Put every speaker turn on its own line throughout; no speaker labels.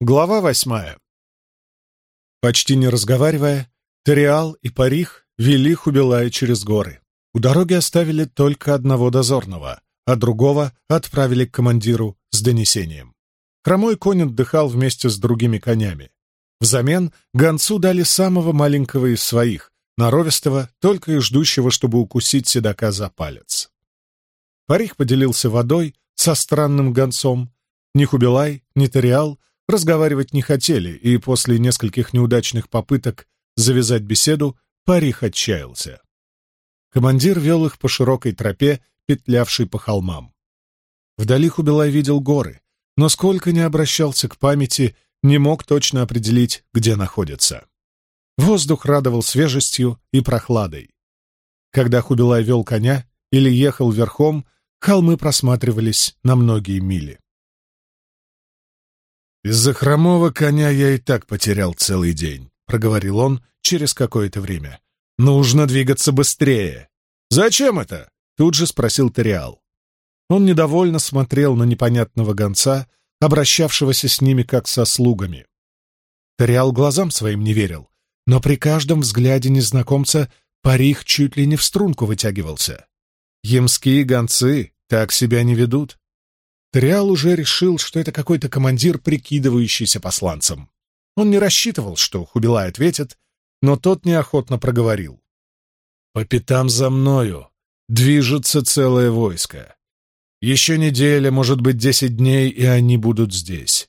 Глава восьмая. Почти не разговаривая, Ториал и Парих вели Хубилая через горы. У дороги оставили только одного дозорного, а другого отправили к командиру с донесением. Хромой конь отдыхал вместе с другими конями. Взамен гонцу дали самого маленького из своих, норовистого, только и ждущего, чтобы укусить седока за палец. Парих поделился водой со странным гонцом. Ни Хубилай, ни Ториал — разговаривать не хотели, и после нескольких неудачных попыток завязать беседу Парих отчаялся. Командир вел их по широкой тропе, петлявшей по холмам. Вдали Хубилай видел горы, но сколько не обращался к памяти, не мог точно определить, где находится. Воздух радовал свежестью и прохладой. Когда Хубилай вел коня или ехал верхом, холмы просматривались на многие мили. «Из-за хромого коня я и так потерял целый день», — проговорил он через какое-то время. «Нужно двигаться быстрее». «Зачем это?» — тут же спросил Ториал. Он недовольно смотрел на непонятного гонца, обращавшегося с ними как со слугами. Ториал глазам своим не верил, но при каждом взгляде незнакомца парих чуть ли не в струнку вытягивался. Емские гонцы так себя не ведут. Триал уже решил, что это какой-то командир, прикидывающийся посланцем. Он не рассчитывал, что Хубилай ответит, но тот неохотно проговорил. «По пятам за мною движется целое войско. Еще неделя, может быть, десять дней, и они будут здесь.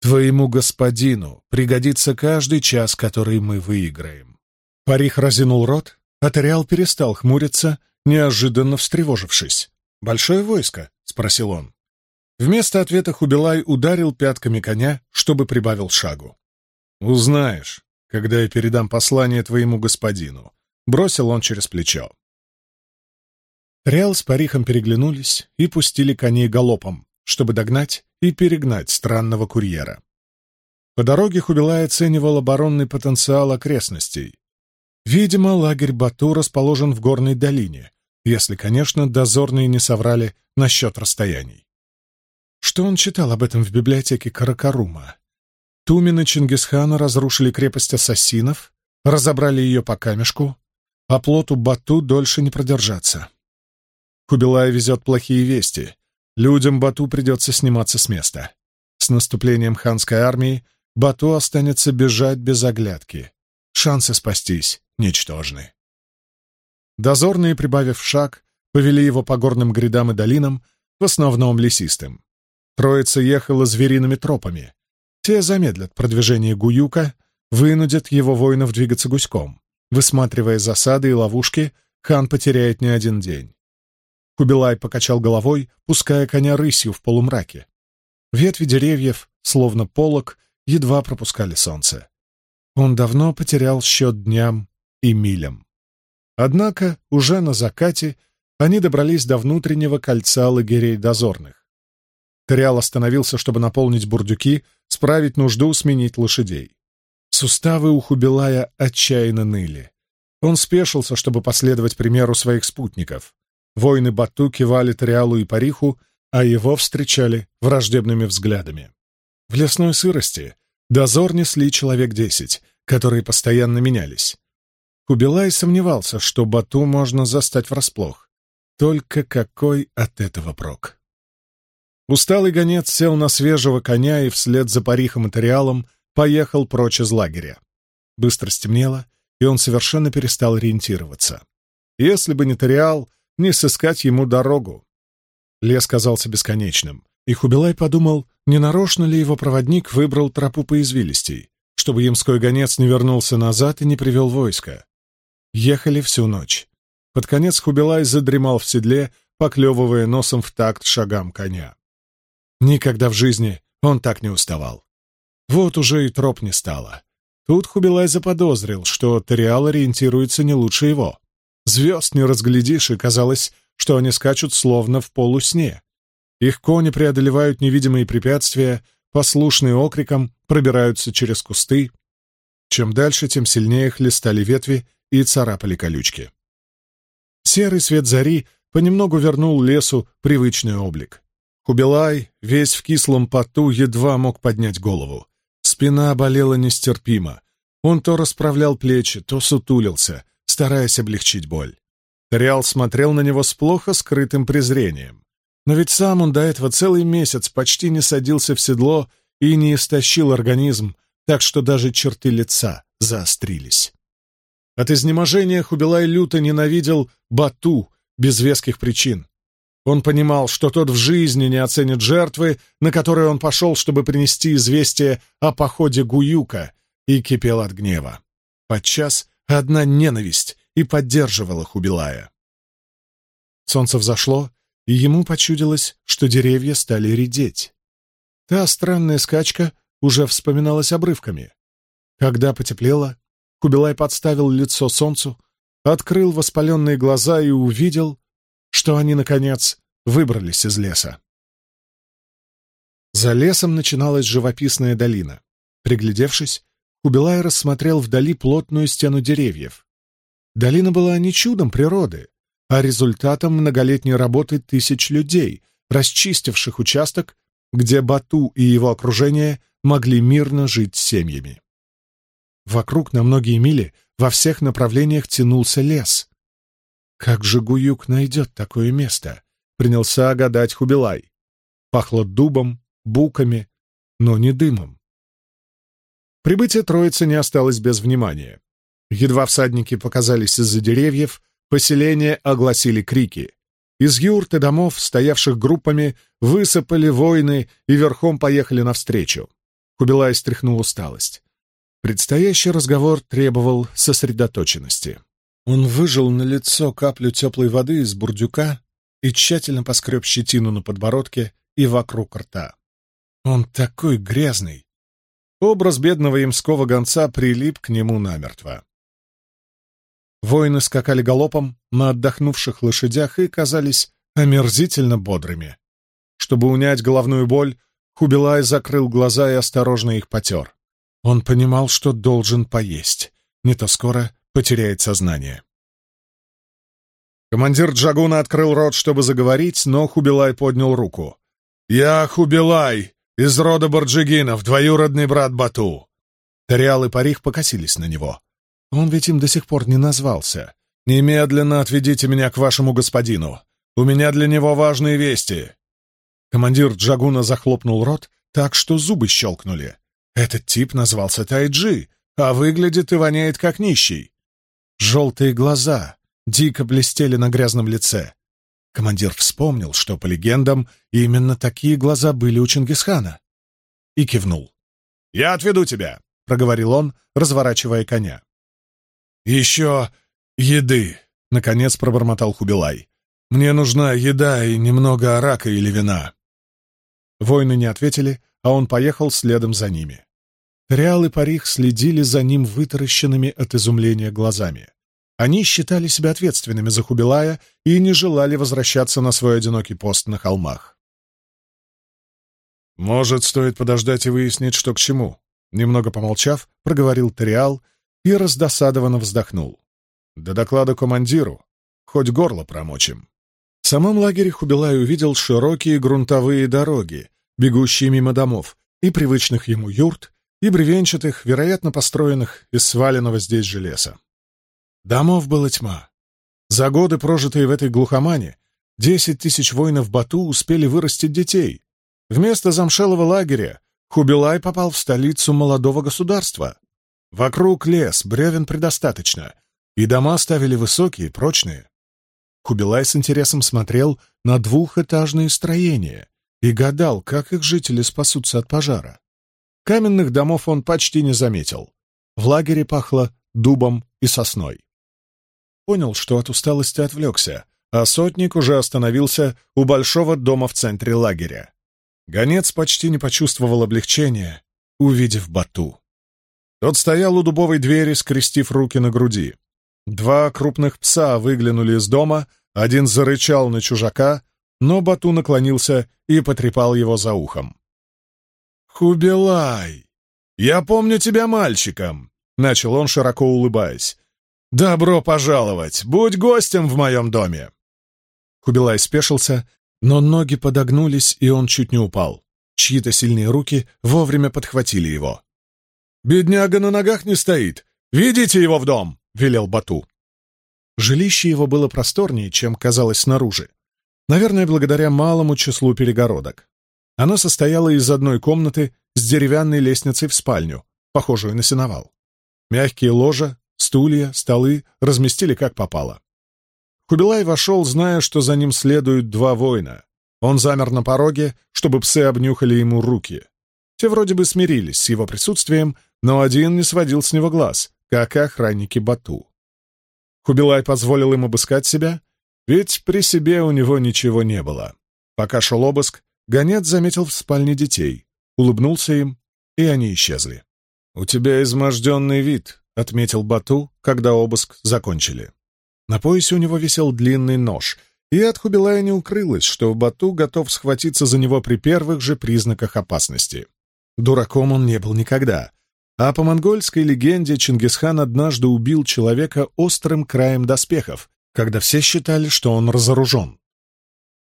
Твоему господину пригодится каждый час, который мы выиграем». Парих разинул рот, а Ториал перестал хмуриться, неожиданно встревожившись. «Большое войско?» — спросил он. Вместо ответа Хубилай ударил пятками коня, чтобы прибавил шагу. «Узнаешь, когда я передам послание твоему господину», — бросил он через плечо. Реал с Парихом переглянулись и пустили коней галопом, чтобы догнать и перегнать странного курьера. По дороге Хубилай оценивал оборонный потенциал окрестностей. Видимо, лагерь Бату расположен в горной долине, если, конечно, дозорные не соврали насчет расстояний. Что он читал об этом в библиотеке Каракарума? Тумины Чингисхана разрушили крепость ассасинов, разобрали ее по камешку, а плоту Бату дольше не продержаться. Кубилай везет плохие вести. Людям Бату придется сниматься с места. С наступлением ханской армии Бату останется бежать без оглядки. Шансы спастись ничтожны. Дозорные, прибавив шаг, повели его по горным грядам и долинам, в основном лесистым. Троица ехала звериными тропами. Те замедлят продвижение Гуюка, вынудят его воинов двигаться гуськом. Высматривая засады и ловушки, хан потеряет не один день. Кубилай покачал головой, пуская коня рысью в полумраке. Ветви деревьев, словно полог, едва пропускали солнце. Он давно потерял счет дням и милям. Однако уже на закате они добрались до внутреннего кольца лагерей дозорных. Кориал остановился, чтобы наполнить бурдюки, справить нужду, сменить лошадей. Суставы у Хубилая отчаянно ныли. Он спешился, чтобы последовать примеру своих спутников. Воины Бату кивали Ториалу и Париху, а его встречали враждебными взглядами. В лесной сырости дозор несли человек десять, которые постоянно менялись. Хубилай сомневался, что Бату можно застать врасплох. Только какой от этого прок? Усталый гонец сел на свежего коня и вслед за парихом материалом поехал прочь из лагеря. Быстро стемнело, и он совершенно перестал ориентироваться. Если бы не Ториал, не сыскать ему дорогу. Лес казался бесконечным, и Хубилай подумал, не нарочно ли его проводник выбрал тропу по извилистей, чтобы ямской гонец не вернулся назад и не привел войска. Ехали всю ночь. Под конец Хубилай задремал в седле, поклевывая носом в такт шагам коня. Никогда в жизни он так не уставал. Вот уже и троп не стало. Тут Хубилай заподозрил, что Ториал ориентируется не лучше его. Звезд не разглядишь, и казалось, что они скачут словно в полусне. Их кони преодолевают невидимые препятствия, послушные окриком, пробираются через кусты. Чем дальше, тем сильнее хлестали ветви и царапали колючки. Серый свет зари понемногу вернул лесу привычный облик. Кубилай, весь в кислом поту, едва мог поднять голову. Спина болела нестерпимо. Он то расправлял плечи, то сутулился, стараясь облегчить боль. Тариал смотрел на него с плохо скрытым презрением. Но ведь сам он до этого целый месяц почти не садился в седло и не истощил организм, так что даже черты лица заострились. От изнеможения Хубилай люто ненавидел Бату без веских причин. Он понимал, что тот в жизни не оценит жертвы, на которые он пошел, чтобы принести известие о походе Гуюка, и кипел от гнева. Подчас одна ненависть и поддерживала Хубилая. Солнце взошло, и ему почудилось, что деревья стали редеть. Та странная скачка уже вспоминалась обрывками. Когда потеплело, Кубилай подставил лицо солнцу, открыл воспаленные глаза и увидел, что они, наконец, выбрались из леса. За лесом начиналась живописная долина. Приглядевшись, Кубилай рассмотрел вдали плотную стену деревьев. Долина была не чудом природы, а результатом многолетней работы тысяч людей, расчистивших участок, где Бату и его окружение могли мирно жить семьями. Вокруг на многие мили во всех направлениях тянулся лес, как же Гуюк найдет такое место? Принялся гадать Хубилай. Пахло дубом, буками, но не дымом. Прибытие троицы не осталось без внимания. Едва всадники показались из-за деревьев, поселение огласили крики. Из юрт и домов, стоявших группами, высыпали воины и верхом поехали навстречу. Кубилай стряхнул усталость. Предстоящий разговор требовал сосредоточенности. Он выжил на лицо каплю теплой воды из бурдюка и тщательно поскреб щетину на подбородке и вокруг рта. Он такой грязный. Образ бедного ямского гонца прилип к нему намертво. Воины скакали галопом на отдохнувших лошадях и казались омерзительно бодрыми. Чтобы унять головную боль, Хубилай закрыл глаза и осторожно их потер. Он понимал, что должен поесть. Не то скоро потеряет сознание. Командир Джагуна открыл рот, чтобы заговорить, но Хубилай поднял руку. «Я Хубилай, из рода Барджигинов, двоюродный брат Бату!» Тариал и Парих покосились на него. Он ведь им до сих пор не назвался. «Немедленно отведите меня к вашему господину. У меня для него важные вести». Командир Джагуна захлопнул рот так, что зубы щелкнули. Этот тип назвался Тайджи, а выглядит и воняет как нищий. Желтые глаза дико блестели на грязном лице. Командир вспомнил, что, по легендам, именно такие глаза были у Чингисхана. И кивнул. «Я отведу тебя», — проговорил он, разворачивая коня. «Еще еды», — наконец пробормотал Хубилай. «Мне нужна еда и немного арака или вина». Воины не ответили, а он поехал следом за ними. Реал и Парих следили за ним вытаращенными от изумления глазами. Они считали себя ответственными за Хубилая и не желали возвращаться на свой одинокий пост на холмах. «Может, стоит подождать и выяснить, что к чему?» Немного помолчав, проговорил Ториал и раздосадованно вздохнул. «До доклада командиру. Хоть горло промочим». В самом лагере Хубилай увидел широкие грунтовые дороги, бегущие мимо домов и привычных ему юрт, и бревенчатых, вероятно, построенных из сваленного здесь же леса. Домов была тьма. За годы, прожитые в этой глухомане, десять тысяч воинов Бату успели вырастить детей. Вместо замшелого лагеря Хубилай попал в столицу молодого государства. Вокруг лес, бревен предостаточно, и дома ставили высокие, прочные. Хубилай с интересом смотрел на двухэтажные строения и гадал, как их жители спасутся от пожара. Каменных домов он почти не заметил. В лагере пахло дубом и сосной. Понял, что от усталости отвлекся, а сотник уже остановился у большого дома в центре лагеря. Гонец почти не почувствовал облегчения, увидев Бату. Тот стоял у дубовой двери, скрестив руки на груди. Два крупных пса выглянули из дома, один зарычал на чужака, но Бату наклонился и потрепал его за ухом. «Хубилай! Я помню тебя мальчиком!» — начал он, широко улыбаясь. «Добро пожаловать! Будь гостем в моем доме!» Хубилай спешился, но ноги подогнулись, и он чуть не упал. Чьи-то сильные руки вовремя подхватили его. Бедняга на ногах не стоит! Видите его в дом!» — велел Бату. Жилище его было просторнее, чем казалось снаружи. Наверное, благодаря малому числу перегородок. Оно состояло из одной комнаты с деревянной лестницей в спальню, похожую на сеновал. Мягкие ложа, стулья, столы разместили как попало. Хубилай вошел, зная, что за ним следуют два воина. Он замер на пороге, чтобы псы обнюхали ему руки. Те вроде бы смирились с его присутствием, но один не сводил с него глаз, как и охранники Бату. Хубилай позволил им обыскать себя, ведь при себе у него ничего не было. Пока шел обыск, гонец заметил в спальне детей, улыбнулся им, и они исчезли. «У тебя изможденный вид», — отметил Бату, когда обыск закончили. На поясе у него висел длинный нож, и от Хубилая не укрылось, что Бату готов схватиться за него при первых же признаках опасности. Дураком он не был никогда, а по монгольской легенде Чингисхан однажды убил человека острым краем доспехов, когда все считали, что он разоружен.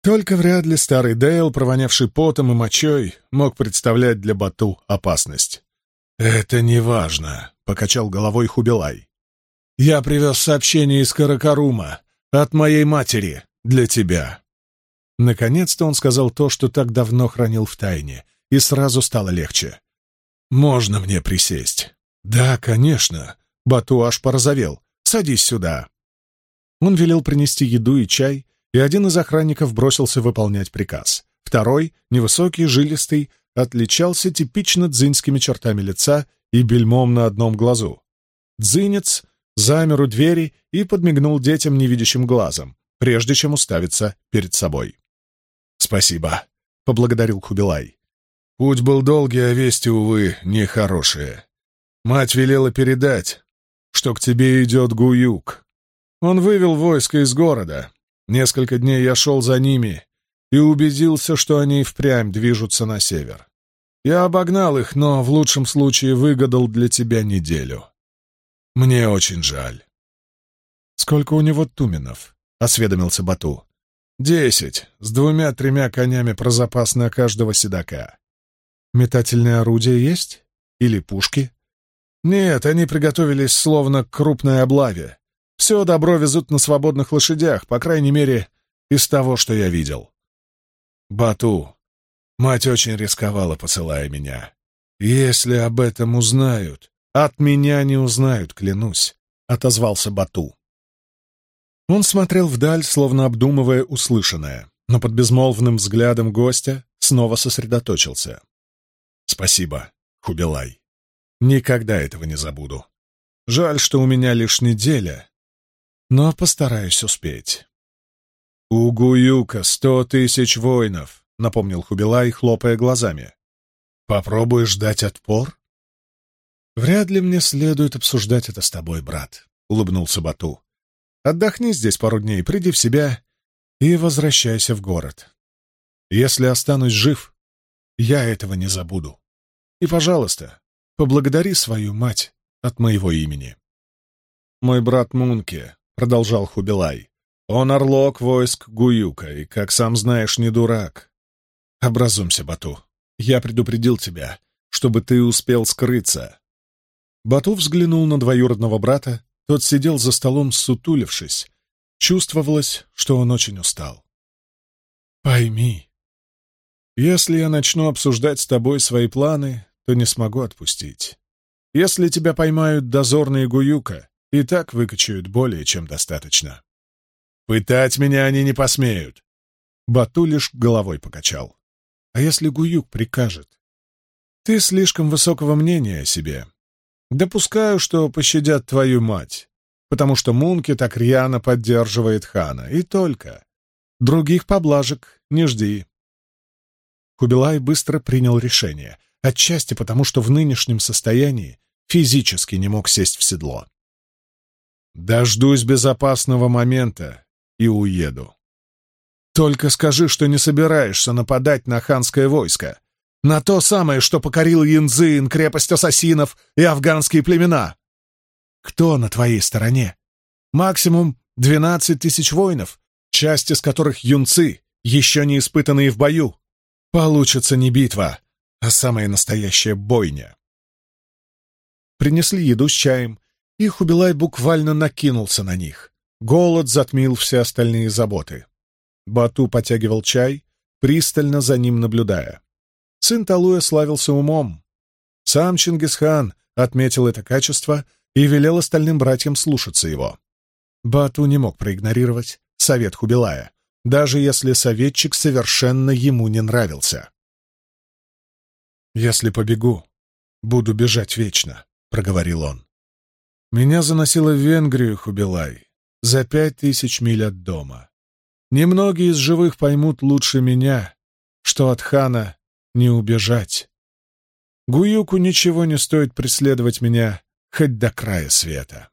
Только вряд ли старый Дейл, провонявший потом и мочой, мог представлять для Бату опасность. «Это не важно», — покачал головой Хубилай. «Я привез сообщение из Каракарума от моей матери для тебя». Наконец-то он сказал то, что так давно хранил в тайне, и сразу стало легче. «Можно мне присесть?» «Да, конечно». Бату аж порозовел. «Садись сюда». Он велел принести еду и чай, и один из охранников бросился выполнять приказ. Второй, невысокий, жилистый, отличался типично дзиньскими чертами лица и бельмом на одном глазу. Дзинец замер у двери и подмигнул детям невидящим глазом, прежде чем уставиться перед собой. «Спасибо», — поблагодарил Хубилай. Путь был долгий, а вести, увы, нехорошие. Мать велела передать, что к тебе идет Гуюк. Он вывел войско из города. Несколько дней я шел за ними и убедился, что они впрямь движутся на север. Я обогнал их, но в лучшем случае выгадал для тебя неделю. Мне очень жаль. Сколько у него туменов? — осведомился Бату. «Десять, с двумя-тремя конями про запас на каждого седока. Метательные орудия есть? Или пушки? Нет, они приготовились словно к крупной облаве. Все добро везут на свободных лошадях, по крайней мере, из того, что я видел. Бату, мать очень рисковала, посылая меня. Если об этом узнают, от меня не узнают, клянусь, — отозвался Бату. Он смотрел вдаль, словно обдумывая услышанное, но под безмолвным взглядом гостя снова сосредоточился. Спасибо, Хубилай. Никогда этого не забуду. Жаль, что у меня лишь неделя, но постараюсь успеть. «У Гуюка сто тысяч воинов», — напомнил Хубилай, хлопая глазами. «Попробуешь дать отпор?» «Вряд ли мне следует обсуждать это с тобой, брат», — улыбнулся Бату. «Отдохни здесь пару дней, приди в себя и возвращайся в город. Если останусь жив, я этого не забуду. И, пожалуйста, поблагодари свою мать от моего имени. Мой брат Мунке, — продолжал Хубилай, — он орлок войск Гуюка и, как сам знаешь, не дурак. Образумся, Бату. Я предупредил тебя, чтобы ты успел скрыться. Бату взглянул на двоюродного брата, тот сидел за столом, сутулившись. Чувствовалось, что он очень устал. «Пойми, если я начну обсуждать с тобой свои планы, то не смогу отпустить. Если тебя поймают дозорные Гуюка, и так выкачают более чем достаточно. Пытать меня они не посмеют. Бату лишь головой покачал. А если Гуюк прикажет? Ты слишком высокого мнения о себе. Допускаю, что пощадят твою мать, потому что Мунки так рьяно поддерживает хана, и только. Других поблажек не жди. Кубилай быстро принял решение, отчасти потому, что в нынешнем состоянии физически не мог сесть в седло. «Дождусь безопасного момента и уеду. Только скажи, что не собираешься нападать на ханское войско, на то самое, что покорил Янзын, крепость ассасинов и афганские племена. Кто на твоей стороне? Максимум двенадцать тысяч воинов, часть из которых юнцы, еще не испытанные в бою. Получится не битва, а самая настоящая бойня. принесли еду с чаем, и Хубилай буквально накинулся на них. Голод затмил все остальные заботы. Бату потягивал чай, пристально за ним наблюдая. Сын Талуя славился умом. Сам Чингисхан отметил это качество и велел остальным братьям слушаться его. Бату не мог проигнорировать совет Хубилая, даже если советчик совершенно ему не нравился. «Если побегу, буду бежать вечно», — проговорил он. «Меня заносило в Венгрию, Хубилай, за пять тысяч миль от дома. Немногие из живых поймут лучше меня, что от хана не убежать. Гуюку ничего не стоит преследовать меня хоть до края света.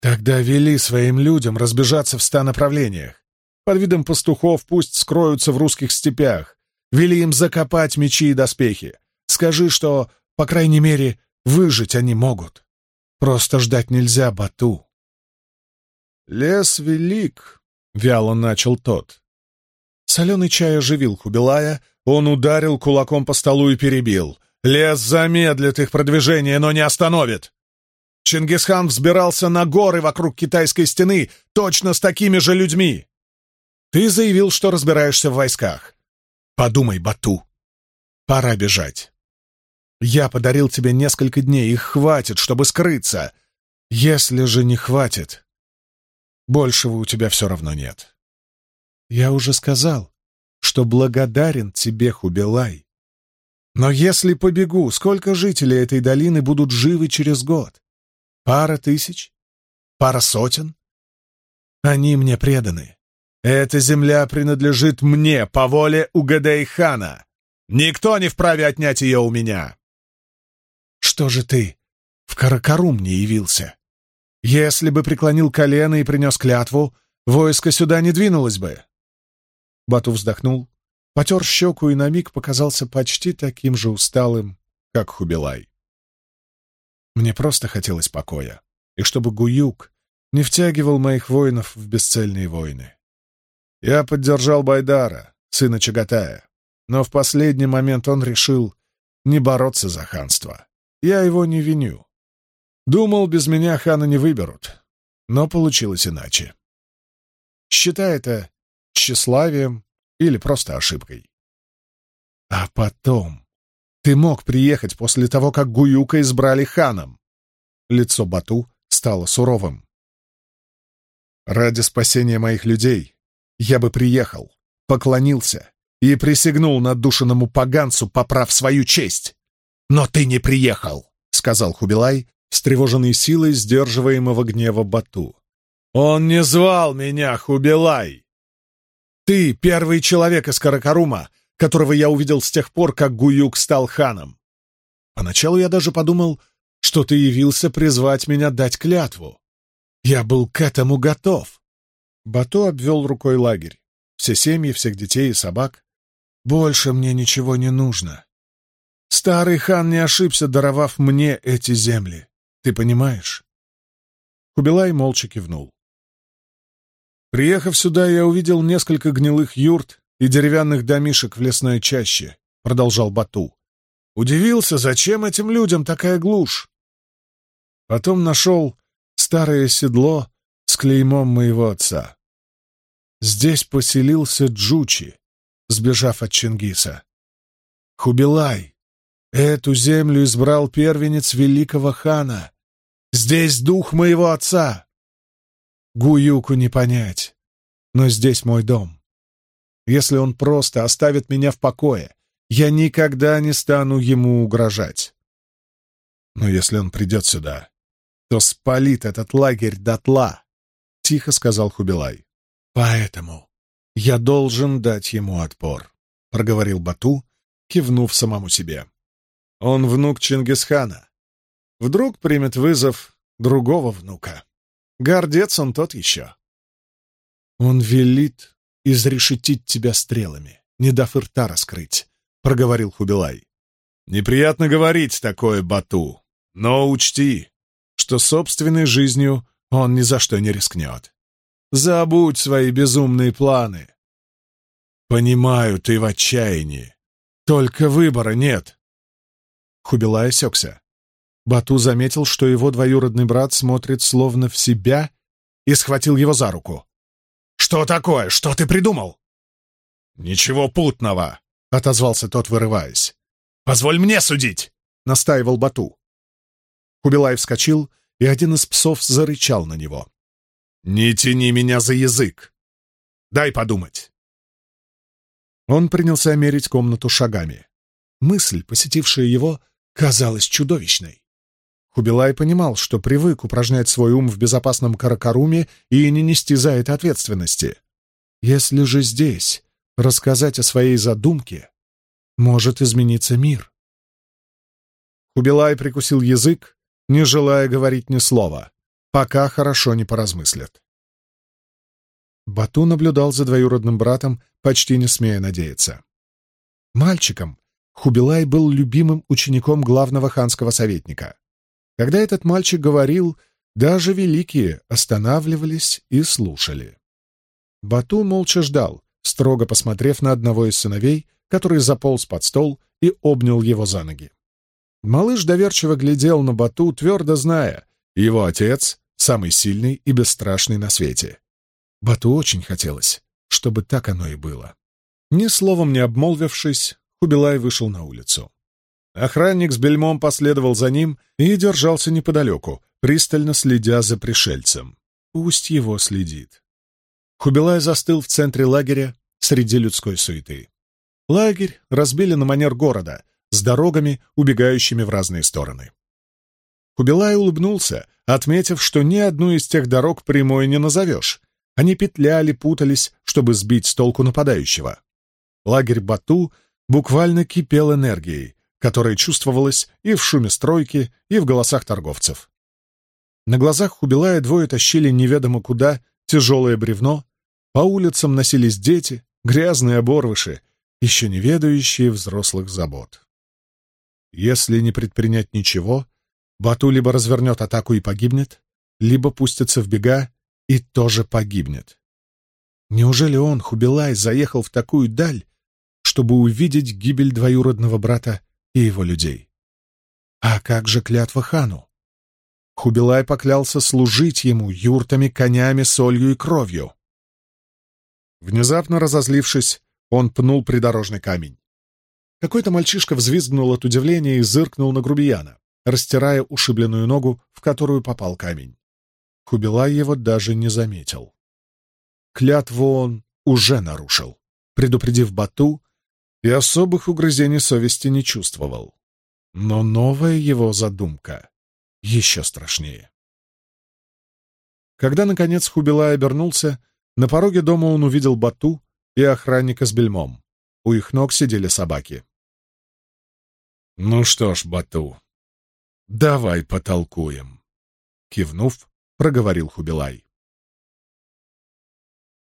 Тогда вели своим людям разбежаться в ста направлениях. Под видом пастухов пусть скроются в русских степях. Вели им закопать мечи и доспехи. Скажи, что, по крайней мере, выжить они могут. Просто ждать нельзя, Бату. «Лес велик», — вяло начал тот. Соленый чай оживил Хубилая, он ударил кулаком по столу и перебил. «Лес замедлит их продвижение, но не остановит. Чингисхан взбирался на горы вокруг китайской стены точно с такими же людьми. Ты заявил, что разбираешься в войсках. Подумай, Бату. Пора бежать. Я подарил тебе несколько дней, их хватит, чтобы скрыться. Если же не хватит, большего у тебя все равно нет. Я уже сказал, что благодарен тебе, Хубилай. Но если побегу, сколько жителей этой долины будут живы через год? Пара тысяч? Пара сотен? Они мне преданы. Эта земля принадлежит мне по воле Угадей-хана. Никто не вправе отнять ее у меня. Что же ты в Каракарум не явился? Если бы преклонил колено и принес клятву, войско сюда не двинулось бы. Бату вздохнул, потер щеку и на миг показался почти таким же усталым, как Хубилай. Мне просто хотелось покоя, и чтобы Гуюк не втягивал моих воинов в бесцельные войны. Я поддержал Байдара, сына Чагатая, но в последний момент он решил не бороться за ханство. Я его не виню. Думал, без меня хана не выберут, но получилось иначе. Считай это тщеславием или просто ошибкой. А потом ты мог приехать после того, как Гуюка избрали ханом. Лицо Бату стало суровым. Ради спасения моих людей я бы приехал, поклонился и присягнул надушенному поганцу, поправ свою честь. Но ты не приехал, сказал Хубилай, встревоженный силой сдерживаемого гнева Бату. Он не звал меня, Хубилай. Ты первый человек из Каракарума, которого я увидел с тех пор, как Гуюк стал ханом. Поначалу я даже подумал, что ты явился призвать меня дать клятву. Я был к этому готов. Бато обвел рукой лагерь. Все семьи, всех детей и собак. Больше мне ничего не нужно. Старый хан не ошибся, даровав мне эти земли. Ты понимаешь? Кубилай молча кивнул. Приехав сюда, я увидел несколько гнилых юрт и деревянных домишек в лесной чаще, — продолжал Бату. Удивился, зачем этим людям такая глушь. Потом нашел старое седло с клеймом моего отца. Здесь поселился Джучи, сбежав от Чингиса. Хубилай, эту землю избрал первенец великого хана. Здесь дух моего отца. Гуюку не понять, но здесь мой дом. Если он просто оставит меня в покое, я никогда не стану ему угрожать. Но если он придет сюда, то спалит этот лагерь дотла, — тихо сказал Хубилай. Поэтому я должен дать ему отпор, — проговорил Бату, кивнув самому себе. Он внук Чингисхана. Вдруг примет вызов другого внука. Гордец он тот еще. Он велит изрешетить тебя стрелами, не дав рта раскрыть», — проговорил Хубилай. «Неприятно говорить такое, Бату, но учти, что собственной жизнью он ни за что не рискнет. Забудь свои безумные планы. Понимаю, ты в отчаянии. Только выбора нет». Хубилай осекся. Бату заметил, что его двоюродный брат смотрит словно в себя и схватил его за руку. «Что такое? Что ты придумал?» «Ничего путного», — отозвался тот, вырываясь. «Позволь мне судить!» — настаивал Бату. Кубилай вскочил, и один из псов зарычал на него. «Не тяни меня за язык! Дай подумать!» Он принялся мерить комнату шагами. Мысль, посетившая его, казалась чудовищной. Хубилай понимал, что привык упражнять свой ум в безопасном Каракаруме и не нести за это ответственности. Если же здесь рассказать о своей задумке, может измениться мир. Хубилай прикусил язык, не желая говорить ни слова, пока хорошо не поразмыслят. Бату наблюдал за двоюродным братом, почти не смея надеяться. Мальчиком Хубилай был любимым учеником главного ханского советника. Когда этот мальчик говорил, даже великие останавливались и слушали. Бату молча ждал, строго посмотрев на одного из сыновей, который заполз под стол и обнял его за ноги. Малыш доверчиво глядел на Бату, твердо зная, его отец — самый сильный и бесстрашный на свете. Бату очень хотелось, чтобы так оно и было. Ни словом не обмолвившись, Хубилай вышел на улицу. Охранник с бельмом последовал за ним и держался неподалеку, пристально следя за пришельцем. Пусть его следит. Хубилай застыл в центре лагеря среди людской суеты. Лагерь разбили на манер города, с дорогами, убегающими в разные стороны. Хубилай улыбнулся, отметив, что ни одну из тех дорог прямой не назовешь. Они петляли, путались, чтобы сбить с толку нападающего. Лагерь Бату буквально кипел энергией, которое чувствовалось и в шуме стройки, и в голосах торговцев. На глазах Хубилая двое тащили неведомо куда тяжелое бревно, по улицам носились дети, грязные оборвыши, еще не ведающие взрослых забот. Если не предпринять ничего, Бату либо развернет атаку и погибнет, либо пустится в бега и тоже погибнет. Неужели он, Хубилай, заехал в такую даль, чтобы увидеть гибель двоюродного брата и его людей. А как же клятва хану? Хубилай поклялся служить ему юртами, конями, солью и кровью. Внезапно разозлившись, он пнул придорожный камень. Какой-то мальчишка взвизгнул от удивления и зыркнул на грубияна, растирая ушибленную ногу, в которую попал камень. Хубилай его даже не заметил. Клятву он уже нарушил, предупредив Бату и особых угрызений совести не чувствовал. Но новая его задумка еще страшнее. Когда, наконец, Хубилай обернулся, на пороге дома он увидел Бату и охранника с бельмом. У их ног сидели собаки. «Ну что ж, Бату, давай потолкуем», — кивнув, проговорил Хубилай.